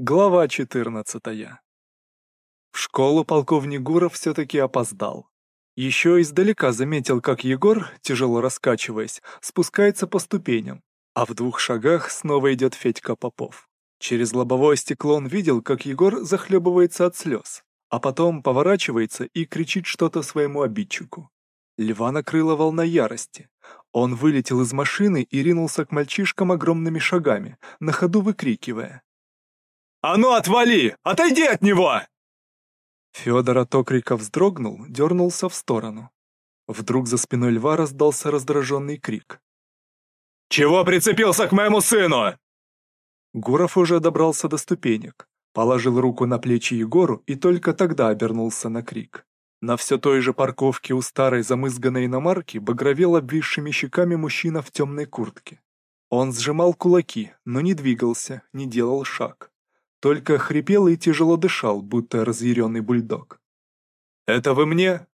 Глава 14 В школу полковник Гуров все-таки опоздал. Еще издалека заметил, как Егор, тяжело раскачиваясь, спускается по ступеням, а в двух шагах снова идет Федька Попов. Через лобовое стекло он видел, как Егор захлебывается от слез, а потом поворачивается и кричит что-то своему обидчику. Льва накрыла волна ярости. Он вылетел из машины и ринулся к мальчишкам огромными шагами, на ходу выкрикивая. «А ну отвали! Отойди от него!» Федор от окрика вздрогнул, дернулся в сторону. Вдруг за спиной льва раздался раздраженный крик. «Чего прицепился к моему сыну?» Гуров уже добрался до ступенек, положил руку на плечи Егору и только тогда обернулся на крик. На все той же парковке у старой замызганной иномарки багровел обвисшими щеками мужчина в темной куртке. Он сжимал кулаки, но не двигался, не делал шаг. Только хрипел и тяжело дышал, будто разъяренный бульдог. «Это вы мне?»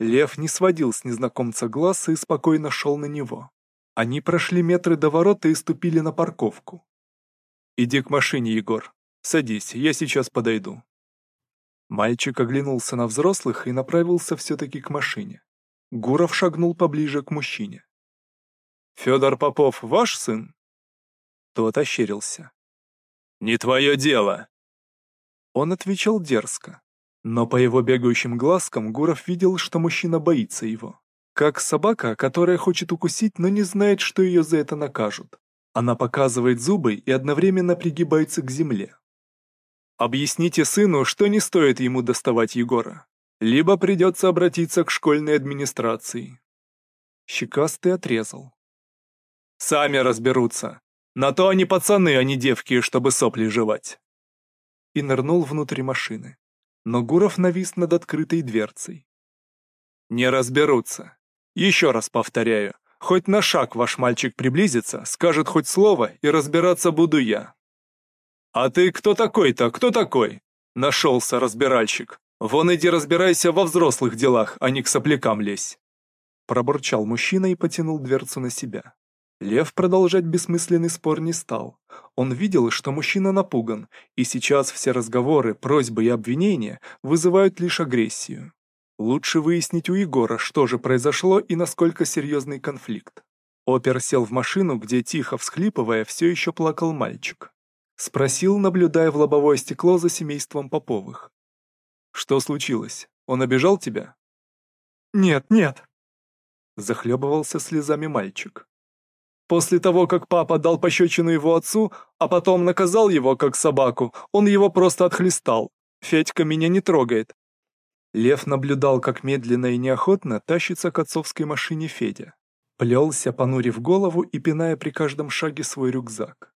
Лев не сводил с незнакомца глаз и спокойно шел на него. Они прошли метры до ворота и ступили на парковку. «Иди к машине, Егор. Садись, я сейчас подойду». Мальчик оглянулся на взрослых и направился все-таки к машине. Гуров шагнул поближе к мужчине. «Федор Попов ваш сын?» Тот ощерился. «Не твое дело!» Он отвечал дерзко, но по его бегающим глазкам Гуров видел, что мужчина боится его. Как собака, которая хочет укусить, но не знает, что ее за это накажут. Она показывает зубы и одновременно пригибается к земле. Объясните сыну, что не стоит ему доставать Егора. Либо придется обратиться к школьной администрации. Щекастый отрезал. «Сами разберутся. На то они пацаны, а не девки, чтобы сопли жевать. И нырнул внутрь машины. Но Гуров навис над открытой дверцей. Не разберутся. Еще раз повторяю, хоть на шаг ваш мальчик приблизится, скажет хоть слово, и разбираться буду я. А ты кто такой-то, кто такой? Нашелся разбиральщик. Вон иди разбирайся во взрослых делах, а не к соплякам лезь. Пробурчал мужчина и потянул дверцу на себя. Лев продолжать бессмысленный спор не стал. Он видел, что мужчина напуган, и сейчас все разговоры, просьбы и обвинения вызывают лишь агрессию. Лучше выяснить у Егора, что же произошло и насколько серьезный конфликт. Опер сел в машину, где, тихо всхлипывая, все еще плакал мальчик. Спросил, наблюдая в лобовое стекло за семейством Поповых. «Что случилось? Он обижал тебя?» «Нет, нет!» Захлебывался слезами мальчик. После того, как папа дал пощечину его отцу, а потом наказал его, как собаку, он его просто отхлестал. Федька меня не трогает. Лев наблюдал, как медленно и неохотно тащится к отцовской машине Федя. Плелся, понурив голову и пиная при каждом шаге свой рюкзак.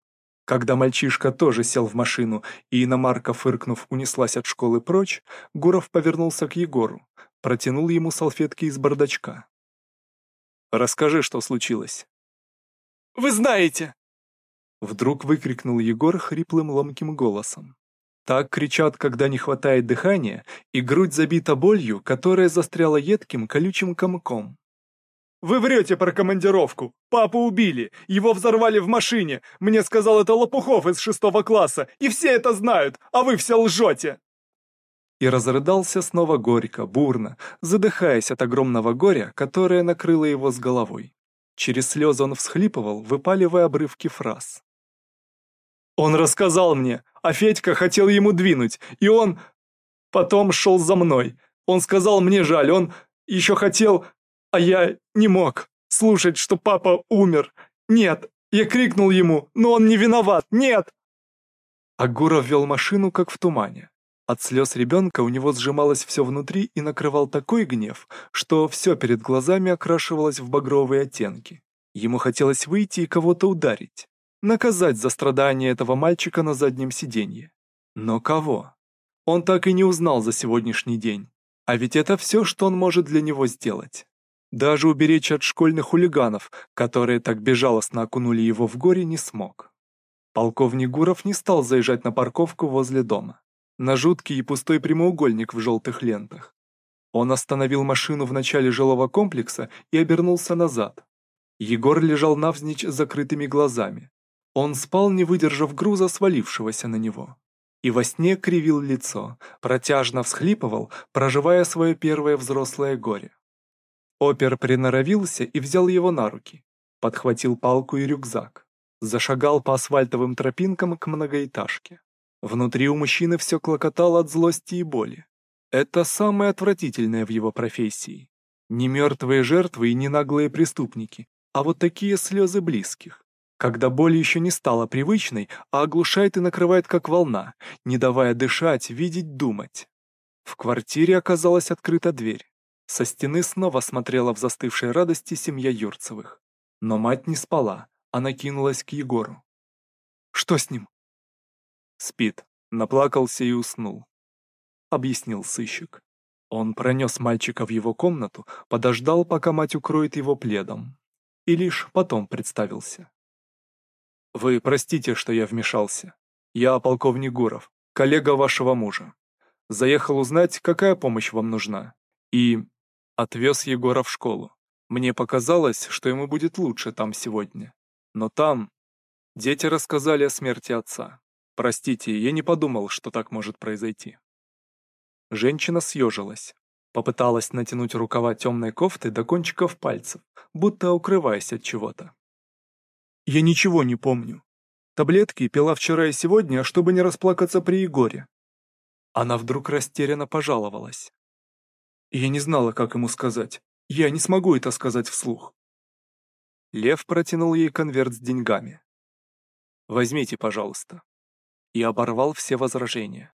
Когда мальчишка тоже сел в машину, и иномарка, фыркнув, унеслась от школы прочь, Гуров повернулся к Егору, протянул ему салфетки из бардачка. «Расскажи, что случилось». Вы знаете!» Вдруг выкрикнул Егор хриплым ломким голосом. Так кричат, когда не хватает дыхания, и грудь забита болью, которая застряла едким колючим комком. «Вы врете про командировку! Папу убили! Его взорвали в машине! Мне сказал это Лопухов из шестого класса! И все это знают! А вы все лжете!» И разрыдался снова горько, бурно, задыхаясь от огромного горя, которое накрыло его с головой. Через слезы он всхлипывал, выпаливая обрывки фраз. «Он рассказал мне, а Федька хотел ему двинуть, и он... Потом шел за мной. Он сказал мне жаль, он еще хотел, а я не мог слушать, что папа умер. Нет, я крикнул ему, но он не виноват, нет!» Агуров вел машину, как в тумане. От слез ребенка у него сжималось все внутри и накрывал такой гнев, что все перед глазами окрашивалось в багровые оттенки. Ему хотелось выйти и кого-то ударить, наказать за страдания этого мальчика на заднем сиденье. Но кого? Он так и не узнал за сегодняшний день. А ведь это все, что он может для него сделать. Даже уберечь от школьных хулиганов, которые так безжалостно окунули его в горе, не смог. Полковник Гуров не стал заезжать на парковку возле дома на жуткий и пустой прямоугольник в желтых лентах. Он остановил машину в начале жилого комплекса и обернулся назад. Егор лежал навзничь с закрытыми глазами. Он спал, не выдержав груза, свалившегося на него. И во сне кривил лицо, протяжно всхлипывал, проживая свое первое взрослое горе. Опер приноровился и взял его на руки, подхватил палку и рюкзак, зашагал по асфальтовым тропинкам к многоэтажке. Внутри у мужчины все клокотало от злости и боли. Это самое отвратительное в его профессии. Не мертвые жертвы и не наглые преступники, а вот такие слезы близких. Когда боль еще не стала привычной, а оглушает и накрывает как волна, не давая дышать, видеть, думать. В квартире оказалась открыта дверь. Со стены снова смотрела в застывшей радости семья Юрцевых. Но мать не спала, она кинулась к Егору. «Что с ним?» «Спит», наплакался и уснул. Объяснил сыщик. Он пронес мальчика в его комнату, подождал, пока мать укроет его пледом. И лишь потом представился. Вы простите, что я вмешался. Я полковник Гуров, коллега вашего мужа. Заехал узнать, какая помощь вам нужна. И отвез Егора в школу. Мне показалось, что ему будет лучше там сегодня. Но там... Дети рассказали о смерти отца. Простите, я не подумал, что так может произойти. Женщина съежилась. Попыталась натянуть рукава темной кофты до кончиков пальцев, будто укрываясь от чего-то. Я ничего не помню. Таблетки пила вчера и сегодня, чтобы не расплакаться при Егоре. Она вдруг растерянно пожаловалась. Я не знала, как ему сказать. Я не смогу это сказать вслух. Лев протянул ей конверт с деньгами. «Возьмите, пожалуйста». И оборвал все возражения.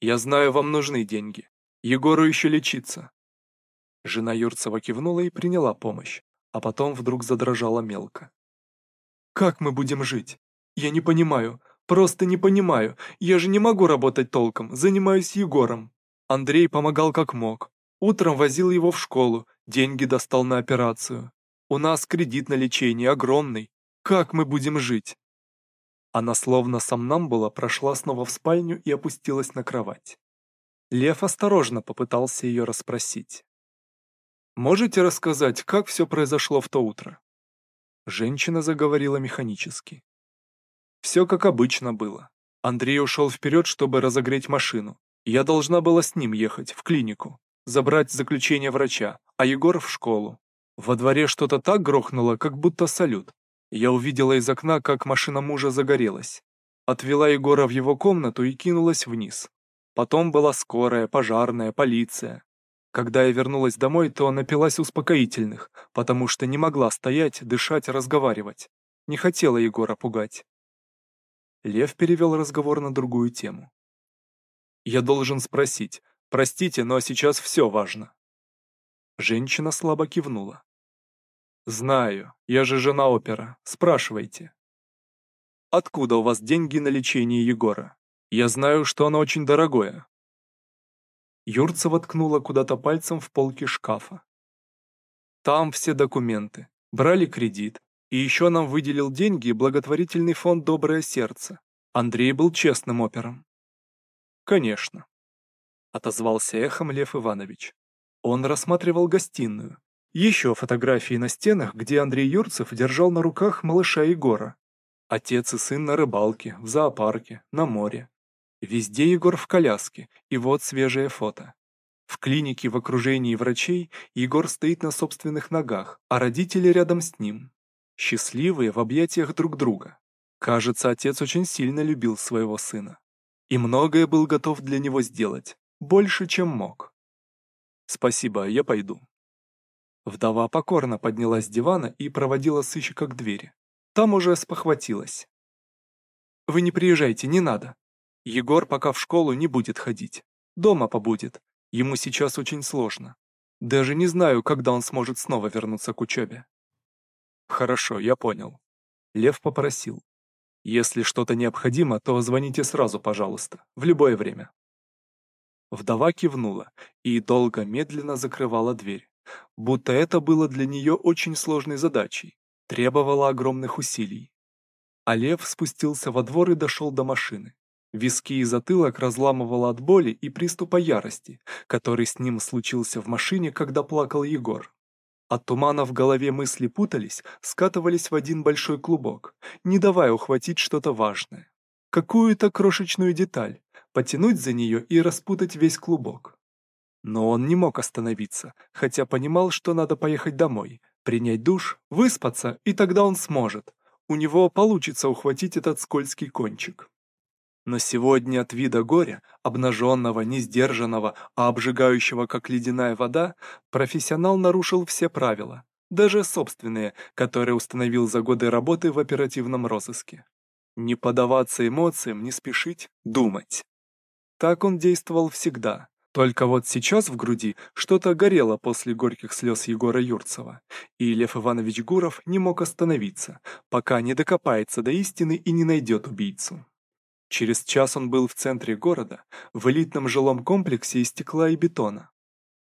«Я знаю, вам нужны деньги. Егору еще лечиться». Жена Юрцева кивнула и приняла помощь, а потом вдруг задрожала мелко. Как мы будем жить? Я не понимаю, просто не понимаю. Я же не могу работать толком, занимаюсь Егором. Андрей помогал как мог. Утром возил его в школу, деньги достал на операцию. У нас кредит на лечение огромный. Как мы будем жить? Она словно сомнамбула прошла снова в спальню и опустилась на кровать. Лев осторожно попытался ее расспросить. «Можете рассказать, как все произошло в то утро?» Женщина заговорила механически. Все как обычно было. Андрей ушел вперед, чтобы разогреть машину. Я должна была с ним ехать, в клинику, забрать заключение врача, а Егор в школу. Во дворе что-то так грохнуло, как будто салют. Я увидела из окна, как машина мужа загорелась. Отвела Егора в его комнату и кинулась вниз. Потом была скорая, пожарная, полиция. Когда я вернулась домой, то напилась успокоительных, потому что не могла стоять, дышать, разговаривать. Не хотела Егора пугать. Лев перевел разговор на другую тему. «Я должен спросить. Простите, но сейчас все важно». Женщина слабо кивнула. «Знаю, я же жена опера. Спрашивайте». «Откуда у вас деньги на лечение Егора? Я знаю, что оно очень дорогое. Юрцева ткнула куда-то пальцем в полки шкафа. Там все документы. Брали кредит. И еще нам выделил деньги благотворительный фонд «Доброе сердце». Андрей был честным опером. Конечно. Отозвался эхом Лев Иванович. Он рассматривал гостиную. Еще фотографии на стенах, где Андрей Юрцев держал на руках малыша Егора. Отец и сын на рыбалке, в зоопарке, на море. Везде Егор в коляске, и вот свежее фото. В клинике в окружении врачей Егор стоит на собственных ногах, а родители рядом с ним. Счастливые в объятиях друг друга. Кажется, отец очень сильно любил своего сына. И многое был готов для него сделать, больше, чем мог. «Спасибо, я пойду». Вдова покорно поднялась с дивана и проводила сыщика к двери. Там уже спохватилась. «Вы не приезжайте, не надо. Егор пока в школу не будет ходить. Дома побудет. Ему сейчас очень сложно. Даже не знаю, когда он сможет снова вернуться к учебе. Хорошо, я понял. Лев попросил. Если что-то необходимо, то звоните сразу, пожалуйста, в любое время. Вдова кивнула и долго медленно закрывала дверь, будто это было для нее очень сложной задачей, требовало огромных усилий. А Лев спустился во двор и дошел до машины. Виски и затылок разламывало от боли и приступа ярости, который с ним случился в машине, когда плакал Егор. От тумана в голове мысли путались, скатывались в один большой клубок, не давая ухватить что-то важное. Какую-то крошечную деталь, потянуть за нее и распутать весь клубок. Но он не мог остановиться, хотя понимал, что надо поехать домой, принять душ, выспаться, и тогда он сможет. У него получится ухватить этот скользкий кончик. Но сегодня от вида горя, обнаженного, не сдержанного, а обжигающего, как ледяная вода, профессионал нарушил все правила, даже собственные, которые установил за годы работы в оперативном розыске. Не поддаваться эмоциям, не спешить, думать. Так он действовал всегда. Только вот сейчас в груди что-то горело после горьких слез Егора Юрцева, и Лев Иванович Гуров не мог остановиться, пока не докопается до истины и не найдет убийцу. Через час он был в центре города, в элитном жилом комплексе из стекла и бетона.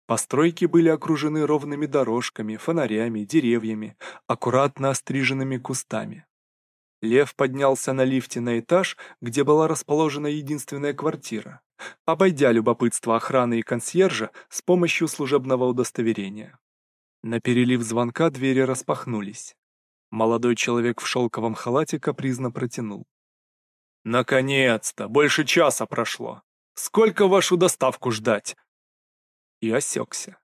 Постройки были окружены ровными дорожками, фонарями, деревьями, аккуратно остриженными кустами. Лев поднялся на лифте на этаж, где была расположена единственная квартира, обойдя любопытство охраны и консьержа с помощью служебного удостоверения. На перелив звонка двери распахнулись. Молодой человек в шелковом халате капризно протянул. «Наконец-то! Больше часа прошло! Сколько вашу доставку ждать?» И осекся.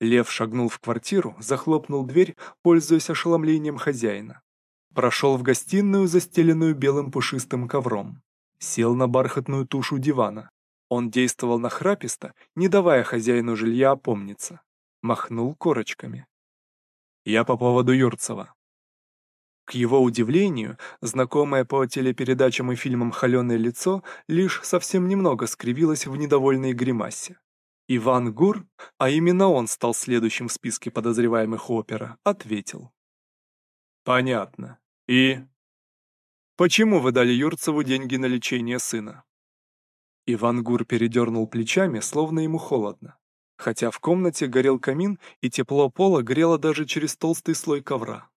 Лев шагнул в квартиру, захлопнул дверь, пользуясь ошеломлением хозяина. Прошел в гостиную, застеленную белым пушистым ковром. Сел на бархатную тушу дивана. Он действовал нахраписто, не давая хозяину жилья опомниться. Махнул корочками. «Я по поводу Юрцева». К его удивлению, знакомое по телепередачам и фильмам холеное лицо лишь совсем немного скривилось в недовольной гримасе. Иван Гур, а именно он стал следующим в списке подозреваемых опера, ответил. «Понятно. И... Почему вы дали Юрцеву деньги на лечение сына? Иван Гур передернул плечами, словно ему холодно. Хотя в комнате горел камин, и тепло пола грело даже через толстый слой ковра.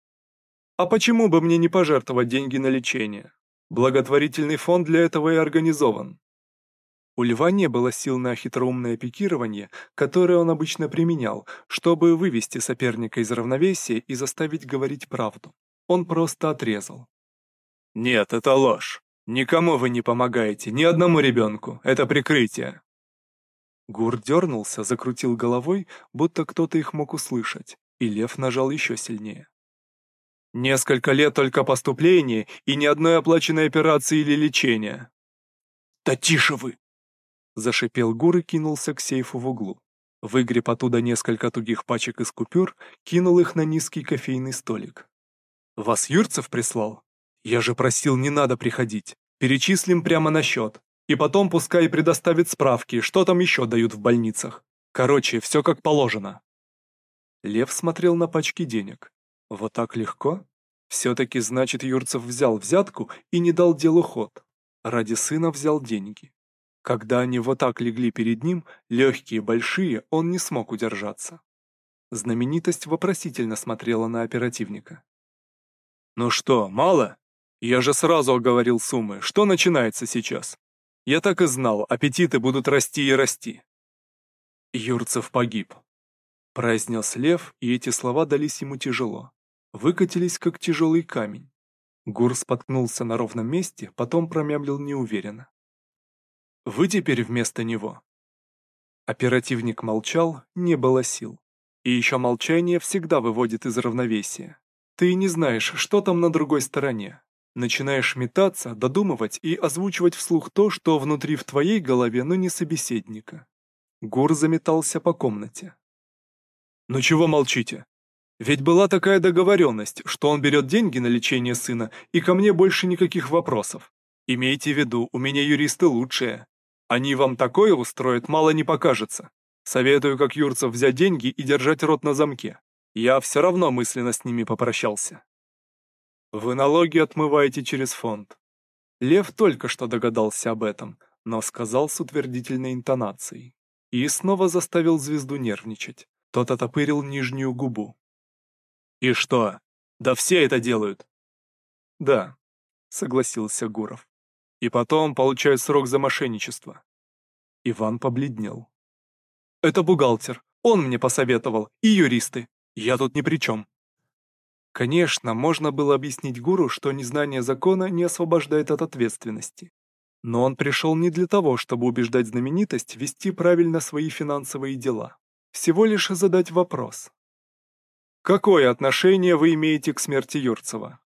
А почему бы мне не пожертвовать деньги на лечение? Благотворительный фонд для этого и организован. У Льва не было сил на хитроумное пикирование, которое он обычно применял, чтобы вывести соперника из равновесия и заставить говорить правду. Он просто отрезал. «Нет, это ложь. Никому вы не помогаете, ни одному ребенку. Это прикрытие». Гур дернулся, закрутил головой, будто кто-то их мог услышать, и лев нажал еще сильнее. «Несколько лет только поступления и ни одной оплаченной операции или лечения». «Да тише вы!» Зашипел Гур и кинулся к сейфу в углу. Выгреб оттуда несколько тугих пачек из купюр, кинул их на низкий кофейный столик. Вас Юрцев прислал? Я же просил, не надо приходить. Перечислим прямо на счет. И потом пускай предоставит справки, что там еще дают в больницах. Короче, все как положено. Лев смотрел на пачки денег. Вот так легко? Все-таки, значит, Юрцев взял взятку и не дал делу ход. Ради сына взял деньги. Когда они вот так легли перед ним, легкие, большие, он не смог удержаться. Знаменитость вопросительно смотрела на оперативника. «Ну что, мало? Я же сразу оговорил суммы. Что начинается сейчас? Я так и знал, аппетиты будут расти и расти». Юрцев погиб. Произнес Лев, и эти слова дались ему тяжело. Выкатились, как тяжелый камень. Гур споткнулся на ровном месте, потом промямлил неуверенно. «Вы теперь вместо него?» Оперативник молчал, не было сил. И еще молчание всегда выводит из равновесия. Ты не знаешь, что там на другой стороне. Начинаешь метаться, додумывать и озвучивать вслух то, что внутри в твоей голове, но не собеседника. Гур заметался по комнате. «Ну чего молчите? Ведь была такая договоренность, что он берет деньги на лечение сына, и ко мне больше никаких вопросов. Имейте в виду, у меня юристы лучшие. Они вам такое устроят, мало не покажется. Советую, как Юрцев, взять деньги и держать рот на замке. Я все равно мысленно с ними попрощался. Вы налоги отмываете через фонд. Лев только что догадался об этом, но сказал с утвердительной интонацией. И снова заставил звезду нервничать. Тот отопырил нижнюю губу. «И что? Да все это делают!» «Да», — согласился Гуров. «И потом получают срок за мошенничество». Иван побледнел. «Это бухгалтер. Он мне посоветовал. И юристы. Я тут ни при чем. Конечно, можно было объяснить гуру, что незнание закона не освобождает от ответственности. Но он пришел не для того, чтобы убеждать знаменитость вести правильно свои финансовые дела. Всего лишь задать вопрос. Какое отношение вы имеете к смерти Юрцева?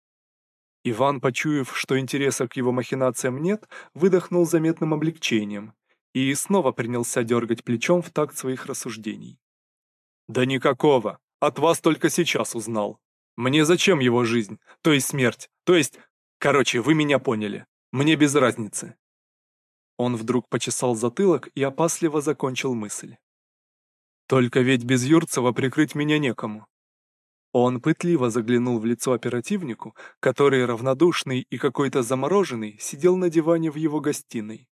Иван, почуяв, что интереса к его махинациям нет, выдохнул заметным облегчением и снова принялся дергать плечом в такт своих рассуждений. «Да никакого! От вас только сейчас узнал. Мне зачем его жизнь, то есть смерть, то есть... Короче, вы меня поняли. Мне без разницы». Он вдруг почесал затылок и опасливо закончил мысль. «Только ведь без Юрцева прикрыть меня некому. Он пытливо заглянул в лицо оперативнику, который равнодушный и какой-то замороженный сидел на диване в его гостиной.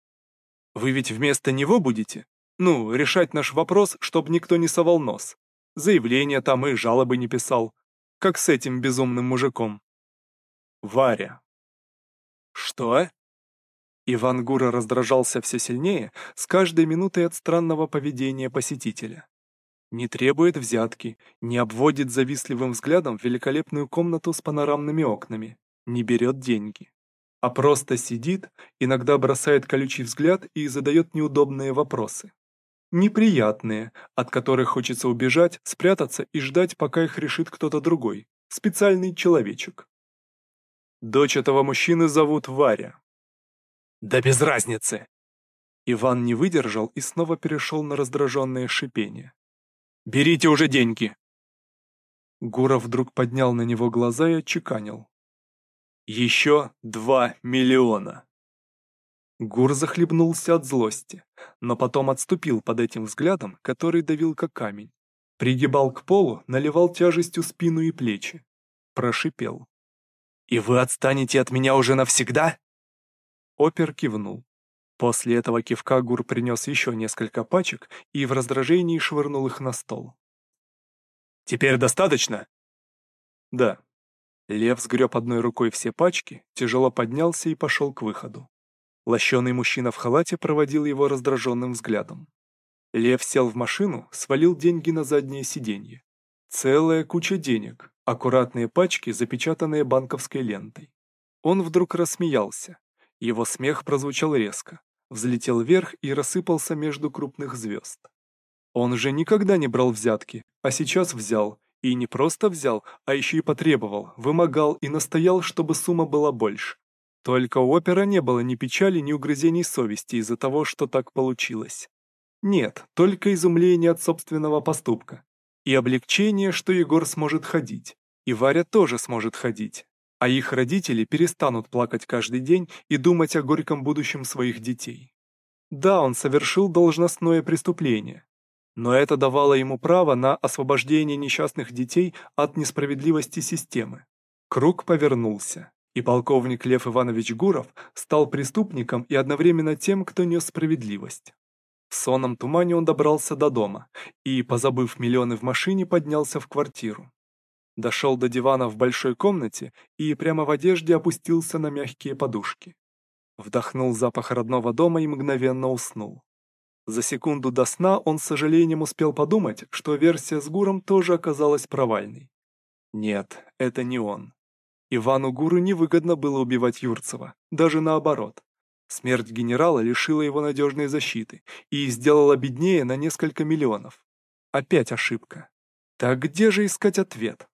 «Вы ведь вместо него будете? Ну, решать наш вопрос, чтобы никто не совал нос. Заявления там и жалобы не писал. Как с этим безумным мужиком». «Варя». «Что?» Иван Гура раздражался все сильнее с каждой минутой от странного поведения посетителя не требует взятки, не обводит завистливым взглядом великолепную комнату с панорамными окнами, не берет деньги, а просто сидит, иногда бросает колючий взгляд и задает неудобные вопросы. Неприятные, от которых хочется убежать, спрятаться и ждать, пока их решит кто-то другой, специальный человечек. Дочь этого мужчины зовут Варя. Да без разницы! Иван не выдержал и снова перешел на раздраженное шипение. Берите уже деньги!» Гуров вдруг поднял на него глаза и отчеканил. «Еще два миллиона!» Гур захлебнулся от злости, но потом отступил под этим взглядом, который давил как камень. Пригибал к полу, наливал тяжестью спину и плечи. Прошипел. «И вы отстанете от меня уже навсегда?» Опер кивнул. После этого кивка Гур принес еще несколько пачек и в раздражении швырнул их на стол. «Теперь достаточно?» «Да». Лев сгреб одной рукой все пачки, тяжело поднялся и пошел к выходу. Лощеный мужчина в халате проводил его раздраженным взглядом. Лев сел в машину, свалил деньги на заднее сиденье. Целая куча денег, аккуратные пачки, запечатанные банковской лентой. Он вдруг рассмеялся. Его смех прозвучал резко взлетел вверх и рассыпался между крупных звезд. Он же никогда не брал взятки, а сейчас взял, и не просто взял, а еще и потребовал, вымогал и настоял, чтобы сумма была больше. Только у опера не было ни печали, ни угрызений совести из-за того, что так получилось. Нет, только изумление от собственного поступка. И облегчение, что Егор сможет ходить. И Варя тоже сможет ходить а их родители перестанут плакать каждый день и думать о горьком будущем своих детей. Да, он совершил должностное преступление, но это давало ему право на освобождение несчастных детей от несправедливости системы. Круг повернулся, и полковник Лев Иванович Гуров стал преступником и одновременно тем, кто нес справедливость. В сонном тумане он добрался до дома и, позабыв миллионы в машине, поднялся в квартиру. Дошел до дивана в большой комнате и прямо в одежде опустился на мягкие подушки. Вдохнул запах родного дома и мгновенно уснул. За секунду до сна он с сожалением успел подумать, что версия с Гуром тоже оказалась провальной. Нет, это не он. Ивану Гуру невыгодно было убивать Юрцева, даже наоборот. Смерть генерала лишила его надежной защиты и сделала беднее на несколько миллионов. Опять ошибка. Так где же искать ответ?